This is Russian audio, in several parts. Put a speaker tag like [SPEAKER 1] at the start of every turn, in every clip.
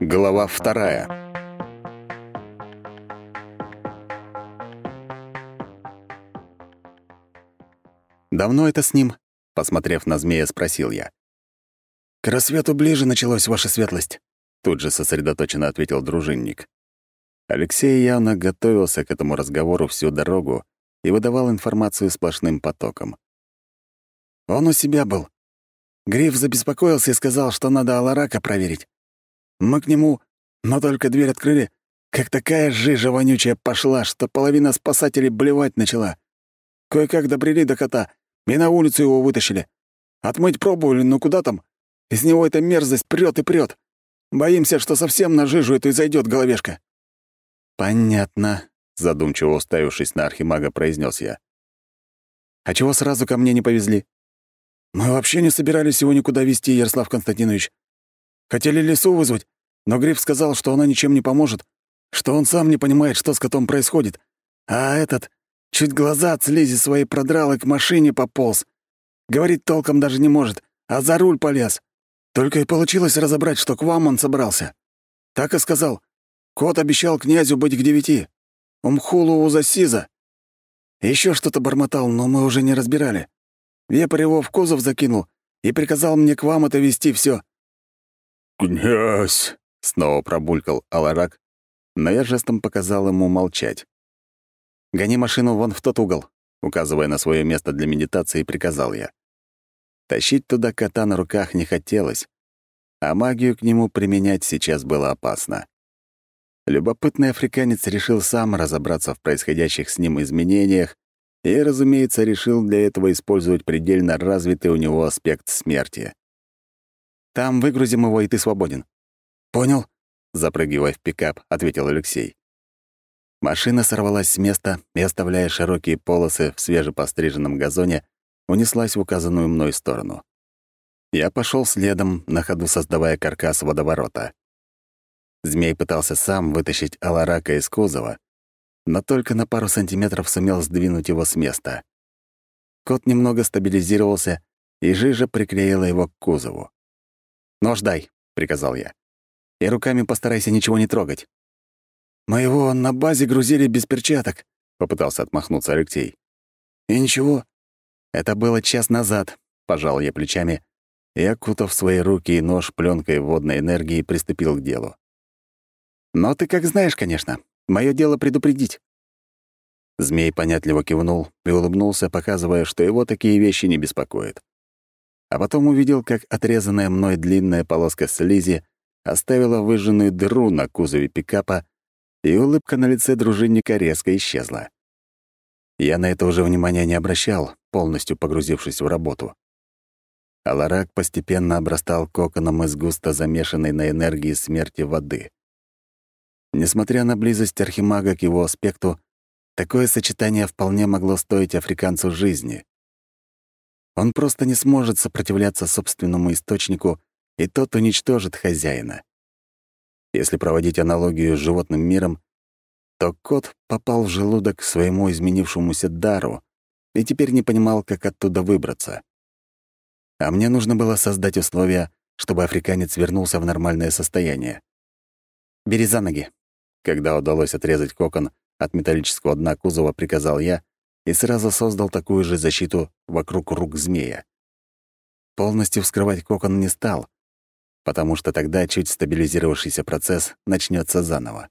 [SPEAKER 1] Глава вторая. «Давно это с ним?» — посмотрев на змея, спросил я.
[SPEAKER 2] «К рассвету ближе началась ваша светлость», — тут же сосредоточенно ответил дружинник.
[SPEAKER 1] Алексей явно готовился к этому разговору всю дорогу и выдавал информацию сплошным потоком.
[SPEAKER 2] «Он у себя был. Гриф забеспокоился и сказал, что надо Аларака проверить. Мы к нему, но только дверь открыли, как такая жижа вонючая пошла, что половина спасателей блевать начала. Кое-как добрели до кота и на улицу его вытащили. Отмыть пробовали, но куда там? Из него эта мерзость прёт и прёт. Боимся, что совсем на жижу эту и зайдет головешка».
[SPEAKER 1] «Понятно», — задумчиво уставившись на архимага, произнес я. «А чего сразу ко мне не повезли?»
[SPEAKER 2] «Мы вообще не собирались его никуда везти, Ярослав Константинович. Хотели лесу вызвать, но Гриф сказал, что она ничем не поможет, что он сам не понимает, что с котом происходит. А этот чуть глаза от слизи своей продрал и к машине пополз. Говорить толком даже не может, а за руль полез. Только и получилось разобрать, что к вам он собрался. Так и сказал. Кот обещал князю быть к девяти. Умхулу у засиза. Еще что-то бормотал, но мы уже не разбирали. Вепрь его в кузов закинул и приказал мне к вам это вести все.
[SPEAKER 1] «Князь!» — снова пробулькал Аларак, но я жестом показал ему молчать. «Гони машину вон в тот угол», — указывая на свое место для медитации, приказал я. Тащить туда кота на руках не хотелось, а магию к нему применять сейчас было опасно. Любопытный африканец решил сам разобраться в происходящих с ним изменениях и, разумеется, решил для этого использовать предельно развитый у него аспект смерти. Там выгрузим его, и ты свободен».
[SPEAKER 2] «Понял», —
[SPEAKER 1] запрыгивая в пикап, ответил Алексей. Машина сорвалась с места и, оставляя широкие полосы в свежепостриженном газоне, унеслась в указанную мной сторону. Я пошел следом, на ходу создавая каркас водоворота. Змей пытался сам вытащить Аларака из кузова, но только на пару сантиметров сумел сдвинуть его с места. Кот немного стабилизировался, и жижа приклеила его к кузову. «Нож дай», — приказал я. «И руками постарайся ничего не трогать».
[SPEAKER 2] «Моего на базе грузили без перчаток», — попытался отмахнуться Алексей. «И ничего».
[SPEAKER 1] «Это было час назад», — пожал я плечами и, окутав свои руки и нож пленкой водной энергии, приступил к делу. «Но ты как знаешь, конечно. Мое дело предупредить». Змей понятливо кивнул и улыбнулся, показывая, что его такие вещи не беспокоят а потом увидел, как отрезанная мной длинная полоска слизи оставила выжженную дыру на кузове пикапа, и улыбка на лице дружинника резко исчезла. Я на это уже внимания не обращал, полностью погрузившись в работу. Аларак постепенно обрастал коконом из густо замешанной на энергии смерти воды. Несмотря на близость архимага к его аспекту, такое сочетание вполне могло стоить африканцу жизни. Он просто не сможет сопротивляться собственному источнику, и тот уничтожит хозяина. Если проводить аналогию с животным миром, то кот попал в желудок своему изменившемуся дару и теперь не понимал, как оттуда выбраться. А мне нужно было создать условия, чтобы африканец вернулся в нормальное состояние. «Бери за ноги». Когда удалось отрезать кокон от металлического дна кузова, приказал я, и сразу создал такую же защиту вокруг рук змея. Полностью вскрывать кокон не стал, потому что тогда чуть стабилизировавшийся процесс начнется заново.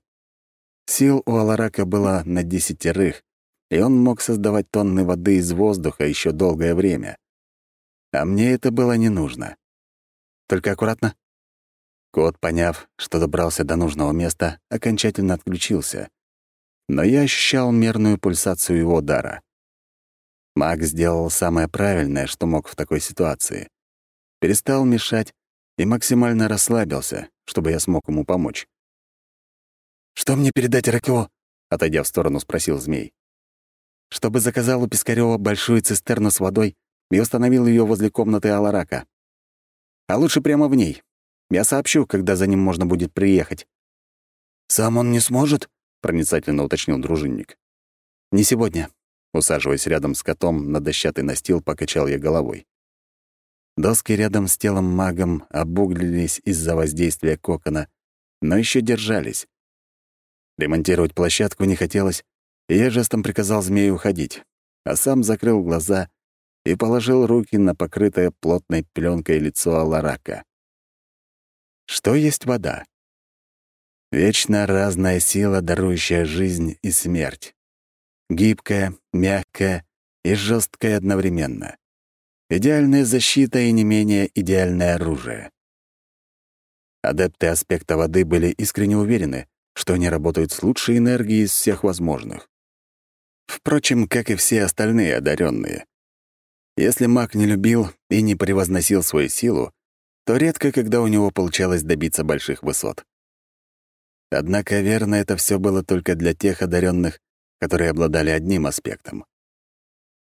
[SPEAKER 1] Сил у Аларака было на десятерых, и он мог создавать тонны воды из воздуха еще долгое время. А мне это было не нужно. Только аккуратно. Кот, поняв, что добрался до нужного места, окончательно отключился. Но я ощущал мерную пульсацию его дара. Маг сделал самое правильное, что мог в такой ситуации. Перестал мешать и максимально расслабился, чтобы я смог ему помочь.
[SPEAKER 2] «Что мне передать Иракло?»
[SPEAKER 1] — отойдя в сторону, спросил змей. «Чтобы заказал у Пискарёва большую цистерну с водой и установил ее возле комнаты Аларака. А лучше прямо в ней. Я сообщу, когда за ним можно будет приехать».
[SPEAKER 2] «Сам он не сможет?»
[SPEAKER 1] — проницательно уточнил дружинник. «Не сегодня. Усаживаясь рядом с котом на дощатый настил, покачал я головой. Доски рядом с телом магом обуглились из-за воздействия кокона, но еще держались. Ремонтировать площадку не хотелось, и я жестом приказал змею уходить, а сам закрыл глаза и положил руки на покрытое плотной пленкой лицо Аларака. Что есть вода? Вечно разная сила, дарующая жизнь и смерть. Гибкая, мягкая и жесткая одновременно. Идеальная защита и не менее идеальное оружие. Адепты аспекта воды были искренне уверены, что они работают с лучшей энергией из всех возможных. Впрочем, как и все остальные одаренные. Если маг не любил и не превозносил свою силу, то редко когда у него получалось добиться больших высот. Однако верно это все было только для тех одаренных, которые обладали одним аспектом.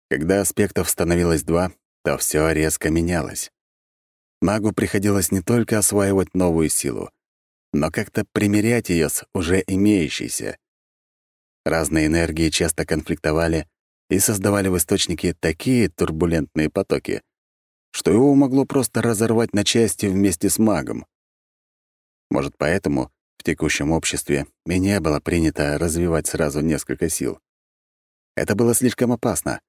[SPEAKER 1] Когда аспектов становилось два, то все резко менялось. Магу приходилось не только осваивать новую силу, но как-то примерять ее с уже имеющейся. Разные энергии часто конфликтовали и создавали в источнике такие турбулентные потоки, что его могло просто разорвать на части вместе с магом. Может, поэтому текущем обществе и не было принято развивать сразу несколько сил. Это было слишком опасно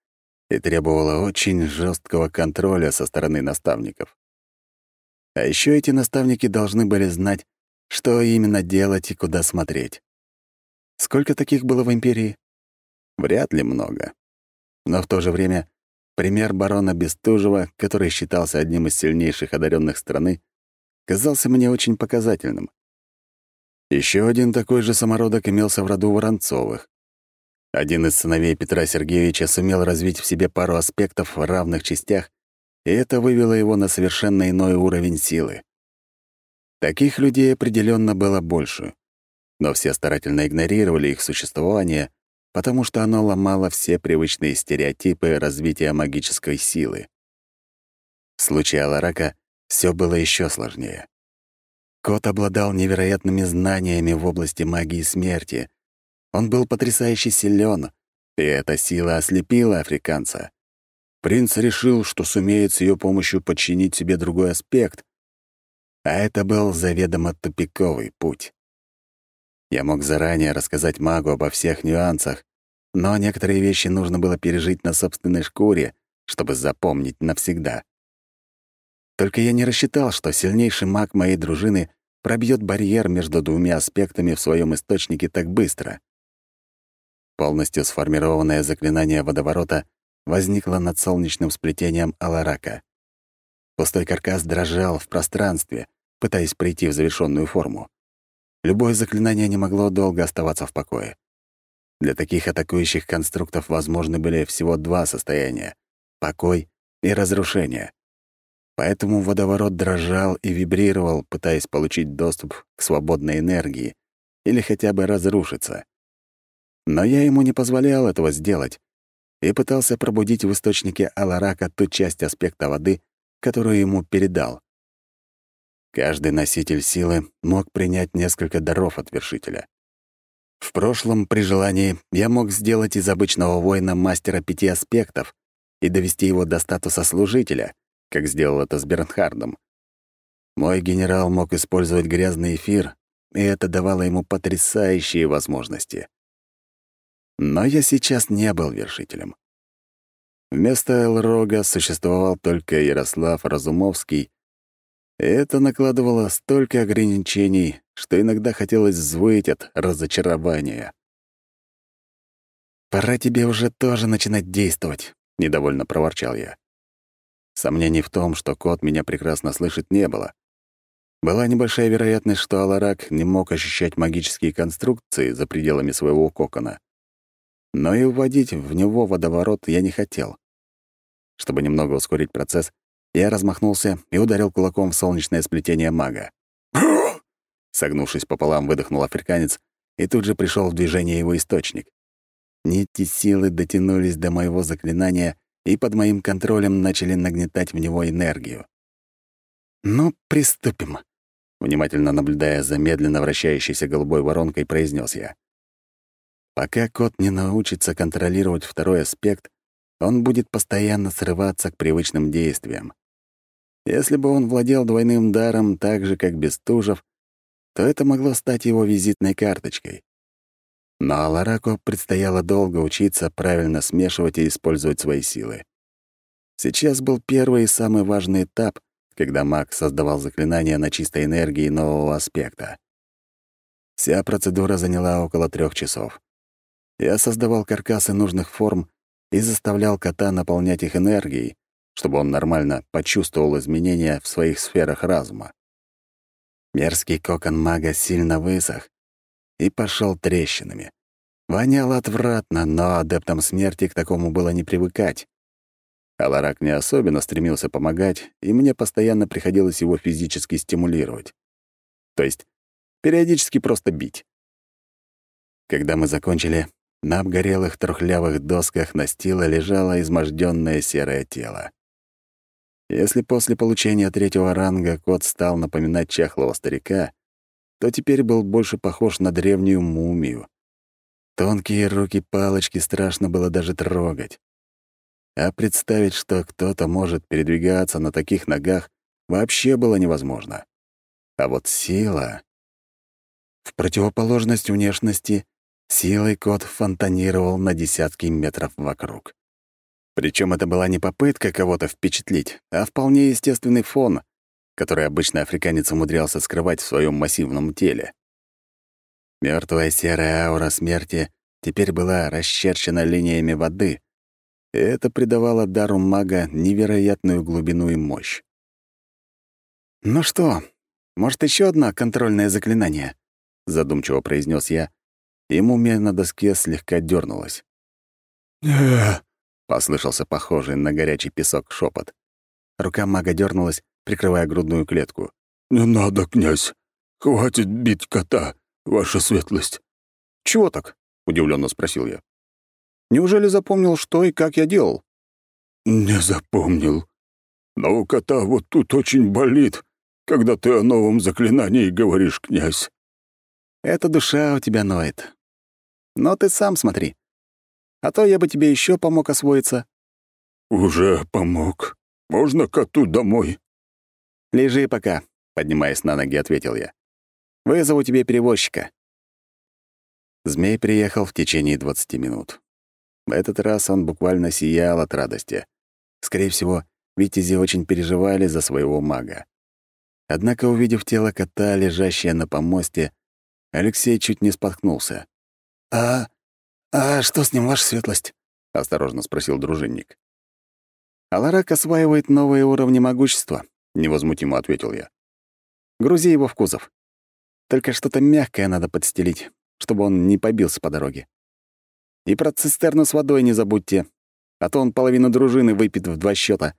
[SPEAKER 1] и требовало очень жесткого контроля со стороны наставников. А еще эти наставники должны были знать, что именно делать и куда смотреть. Сколько таких было в Империи? Вряд ли много. Но в то же время пример барона Бестужева, который считался одним из сильнейших одаренных страны, казался мне очень показательным. Еще один такой же самородок имелся в роду Воронцовых. Один из сыновей Петра Сергеевича сумел развить в себе пару аспектов в равных частях и это вывело его на совершенно иной уровень силы. Таких людей определенно было больше, но все старательно игнорировали их существование, потому что оно ломало все привычные стереотипы развития магической силы. В случае Аларака все было еще сложнее. Кот обладал невероятными знаниями в области магии смерти. Он был потрясающе силен, и эта сила ослепила африканца. Принц решил, что сумеет с ее помощью подчинить себе другой аспект, а это был заведомо тупиковый путь. Я мог заранее рассказать магу обо всех нюансах, но некоторые вещи нужно было пережить на собственной шкуре, чтобы запомнить навсегда. Только я не рассчитал, что сильнейший маг моей дружины пробьет барьер между двумя аспектами в своем источнике так быстро. Полностью сформированное заклинание водоворота возникла над солнечным сплетением Аларака. Пустой каркас дрожал в пространстве, пытаясь прийти в завершенную форму. Любое заклинание не могло долго оставаться в покое. Для таких атакующих конструктов возможны были всего два состояния — покой и разрушение. Поэтому водоворот дрожал и вибрировал, пытаясь получить доступ к свободной энергии или хотя бы разрушиться. Но я ему не позволял этого сделать, и пытался пробудить в источнике Аларака ту часть аспекта воды, которую ему передал. Каждый носитель силы мог принять несколько даров от вершителя. В прошлом, при желании, я мог сделать из обычного воина мастера пяти аспектов и довести его до статуса служителя, как сделал это с Бернхардом. Мой генерал мог использовать грязный эфир, и это давало ему потрясающие возможности. Но я сейчас не был вершителем. Вместо Элрога существовал только Ярослав Разумовский, и это накладывало столько ограничений, что иногда хотелось взвыть от разочарования. «Пора тебе уже тоже начинать действовать», — недовольно проворчал я. Сомнений в том, что кот меня прекрасно слышит, не было. Была небольшая вероятность, что Аларак не мог ощущать магические конструкции за пределами своего кокона но и вводить в него водоворот я не хотел. Чтобы немного ускорить процесс, я размахнулся и ударил кулаком в солнечное сплетение мага. Согнувшись пополам, выдохнул африканец, и тут же пришел в движение его источник. Нити силы дотянулись до моего заклинания и под моим контролем начали нагнетать в него энергию. «Ну, приступим», — внимательно наблюдая за медленно вращающейся голубой воронкой, произнес я. Пока кот не научится контролировать второй аспект, он будет постоянно срываться к привычным действиям. Если бы он владел двойным даром так же, как Бестужев, то это могло стать его визитной карточкой. Но Алараку предстояло долго учиться правильно смешивать и использовать свои силы. Сейчас был первый и самый важный этап, когда маг создавал заклинания на чистой энергии нового аспекта. Вся процедура заняла около трех часов. Я создавал каркасы нужных форм и заставлял кота наполнять их энергией, чтобы он нормально почувствовал изменения в своих сферах разума. Мерзкий кокон мага сильно высох и пошел трещинами. Вонял отвратно, но адептам смерти к такому было не привыкать. Аларак не особенно стремился помогать, и мне постоянно приходилось его физически стимулировать. То есть периодически просто бить. Когда мы закончили, на обгорелых трухлявых досках настила лежало измождённое серое тело. Если после получения третьего ранга кот стал напоминать чахлого старика, то теперь был больше похож на древнюю мумию. Тонкие руки-палочки страшно было даже трогать. А представить, что кто-то может передвигаться на таких ногах, вообще было невозможно. А вот сила... В противоположность внешности, силой кот фонтанировал на десятки метров вокруг. Причем это была не попытка кого-то впечатлить, а вполне естественный фон, который обычно африканец умудрялся скрывать в своем массивном теле. Мертвая серая аура смерти теперь была расчерчена линиями воды, и это придавало дару мага невероятную глубину и мощь. «Ну что, может, еще одно контрольное заклинание?» — задумчиво произнес я, и мумия на доске слегка дернулась.
[SPEAKER 2] «Не,
[SPEAKER 1] Послышался похожий на горячий песок шепот. Рука мага дернулась, прикрывая грудную клетку.
[SPEAKER 2] «Не надо, князь. Хватит бить кота, ваша светлость».
[SPEAKER 1] «Чего так?» — удивленно спросил я. «Неужели запомнил, что и как я делал?»
[SPEAKER 2] «Не запомнил. Но у кота вот тут очень болит, когда ты о новом заклинании говоришь, князь».
[SPEAKER 1] «Это душа у тебя ноет. Но ты сам смотри. А то я бы тебе еще помог освоиться».
[SPEAKER 2] «Уже помог. Можно коту домой?»
[SPEAKER 1] «Лежи пока», — поднимаясь на ноги, ответил я. «Вызову тебе перевозчика». Змей приехал в течение 20 минут. В этот раз он буквально сиял от радости. Скорее всего, витязи очень переживали за своего мага. Однако, увидев тело кота, лежащее на помосте, Алексей чуть не споткнулся.
[SPEAKER 2] «А «А что с ним, ваша светлость?»
[SPEAKER 1] — осторожно спросил дружинник. «Аларак осваивает новые уровни могущества», — невозмутимо ответил я. «Грузи его в кузов. Только что-то мягкое надо подстелить, чтобы он не побился по дороге. И про цистерну с водой не забудьте, а то он половину дружины выпит в два счета,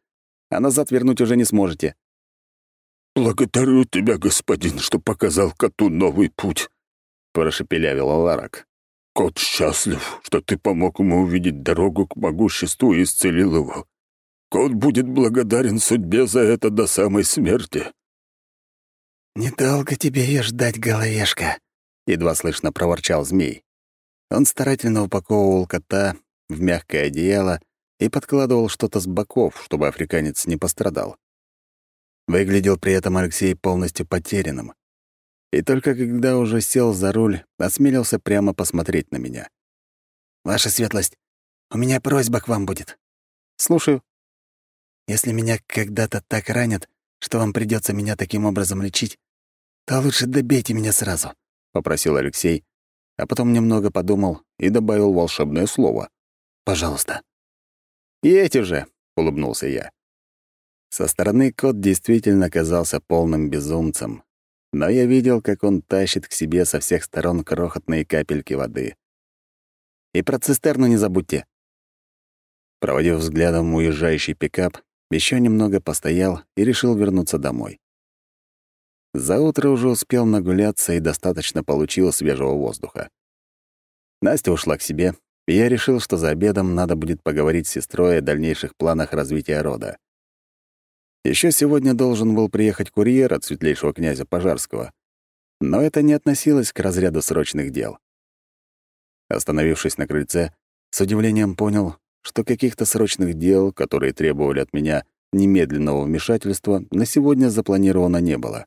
[SPEAKER 1] а назад вернуть уже не сможете».
[SPEAKER 2] «Благодарю тебя, господин, что показал коту новый путь», —
[SPEAKER 1] прошепелявил Аларак.
[SPEAKER 2] Кот счастлив, что ты помог ему увидеть дорогу к могуществу и исцелил его. Кот будет благодарен судьбе за это до самой смерти».
[SPEAKER 1] «Недолго тебе ее ждать, головешка», — едва слышно проворчал змей. Он старательно упаковывал кота в мягкое одеяло и подкладывал что-то с боков, чтобы африканец не пострадал. Выглядел при этом Алексей полностью потерянным и только когда уже сел за руль, осмелился прямо посмотреть на меня. «Ваша светлость, у меня просьба к вам будет». «Слушаю». «Если меня когда-то так ранят, что вам придется меня таким образом лечить, то лучше добейте меня сразу», — попросил Алексей, а потом немного подумал и добавил волшебное слово. «Пожалуйста». «Едь уже», — улыбнулся я. Со стороны кот действительно казался полным безумцем, но я видел, как он тащит к себе со всех сторон крохотные капельки воды. И про цистерну не забудьте. Проводив взглядом уезжающий пикап, еще немного постоял и решил вернуться домой. За утро уже успел нагуляться и достаточно получил свежего воздуха. Настя ушла к себе, и я решил, что за обедом надо будет поговорить с сестрой о дальнейших планах развития рода. Еще сегодня должен был приехать курьер от светлейшего князя Пожарского, но это не относилось к разряду срочных дел. Остановившись на крыльце, с удивлением понял, что каких-то срочных дел, которые требовали от меня немедленного вмешательства, на сегодня запланировано не было.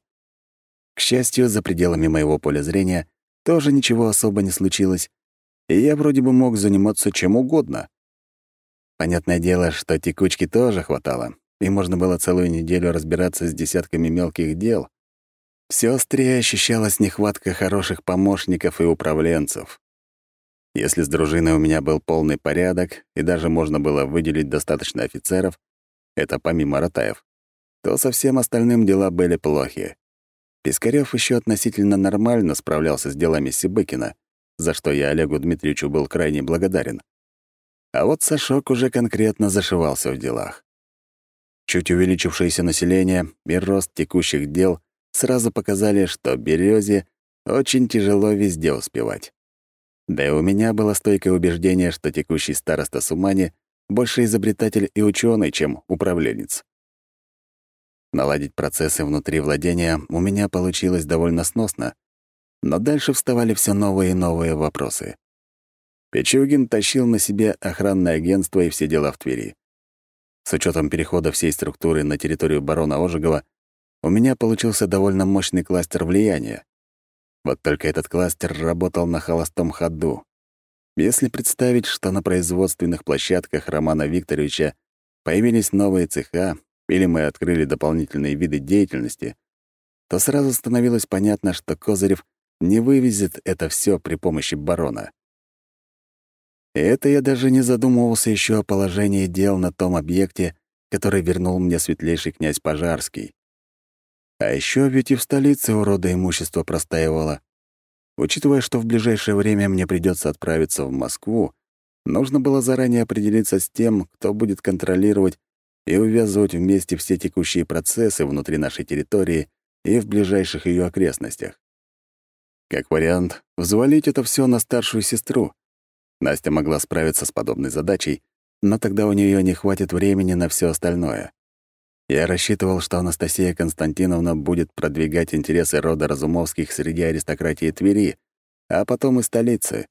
[SPEAKER 1] К счастью, за пределами моего поля зрения тоже ничего особо не случилось, и я вроде бы мог заниматься чем угодно. Понятное дело, что текучки тоже хватало, и можно было целую неделю разбираться с десятками мелких дел. Все острее ощущалась нехватка хороших помощников и управленцев. Если с дружиной у меня был полный порядок, и даже можно было выделить достаточно офицеров, это помимо Ротаев, то со всем остальным дела были плохи. Пискарёв еще относительно нормально справлялся с делами Сибыкина, за что я Олегу Дмитриевичу был крайне благодарен. А вот Сашок уже конкретно зашивался в делах. Чуть увеличившееся население и рост текущих дел сразу показали, что Березе очень тяжело везде успевать. Да и у меня было стойкое убеждение, что текущий староста Сумани больше изобретатель и ученый, чем управленец. Наладить процессы внутри владения у меня получилось довольно сносно, но дальше вставали все новые и новые вопросы. Печугин тащил на себе охранное агентство и все дела в Твери. С учетом перехода всей структуры на территорию барона Ожегова, у меня получился довольно мощный кластер влияния. Вот только этот кластер работал на холостом ходу. Если представить, что на производственных площадках Романа Викторовича появились новые цеха, или мы открыли дополнительные виды деятельности, то сразу становилось понятно, что Козырев не вывезет это все при помощи барона. И это я даже не задумывался еще о положении дел на том объекте, который вернул мне светлейший князь Пожарский. А еще ведь и в столице урода имущество простаивало. Учитывая, что в ближайшее время мне придется отправиться в Москву, нужно было заранее определиться с тем, кто будет контролировать и увязывать вместе все текущие процессы внутри нашей территории и в ближайших ее окрестностях. Как вариант, взвалить это все на старшую сестру. Настя могла справиться с подобной задачей, но тогда у нее не хватит времени на все остальное. Я рассчитывал, что Анастасия Константиновна будет продвигать интересы рода Разумовских среди аристократии Твери, а потом и столицы.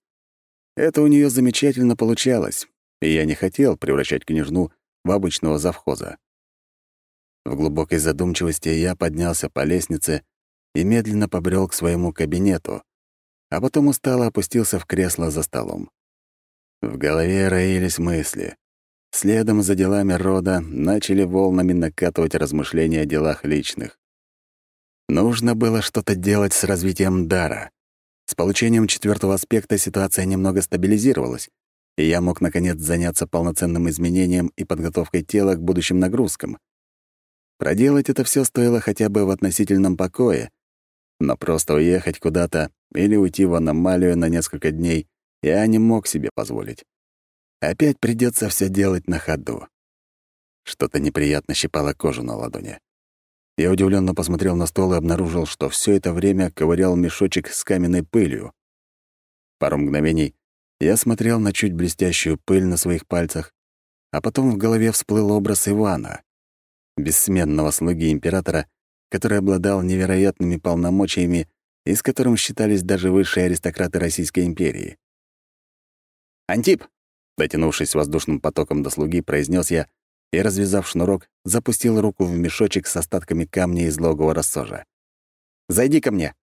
[SPEAKER 1] Это у нее замечательно получалось, и я не хотел превращать княжну в обычного завхоза. В глубокой задумчивости я поднялся по лестнице и медленно побрел к своему кабинету, а потом устало опустился в кресло за столом. В голове роились мысли. Следом за делами рода начали волнами накатывать размышления о делах личных. Нужно было что-то делать с развитием дара. С получением четвертого аспекта ситуация немного стабилизировалась, и я мог, наконец, заняться полноценным изменением и подготовкой тела к будущим нагрузкам. Проделать это все стоило хотя бы в относительном покое, но просто уехать куда-то или уйти в аномалию на несколько дней я не мог себе позволить. Опять придется все делать на ходу. Что-то неприятно щипало кожу на ладони. Я удивленно посмотрел на стол и обнаружил, что все это время ковырял мешочек с каменной пылью. Пару мгновений я смотрел на чуть блестящую пыль на своих пальцах, а потом в голове всплыл образ Ивана, бессменного слуги императора, который обладал невероятными полномочиями и с которым считались даже высшие аристократы Российской империи. «Антип!» — дотянувшись воздушным потоком до слуги, произнес я и, развязав шнурок, запустил руку в мешочек с остатками камня из логового рассожа. «Зайди ко мне.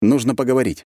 [SPEAKER 1] Нужно поговорить».